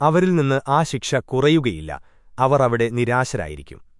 അവരിൽ നിന്ന് ആ ശിക്ഷ കുറയുകയില്ല. അവർ അവിടെ നിരാശരായിരിക്കും.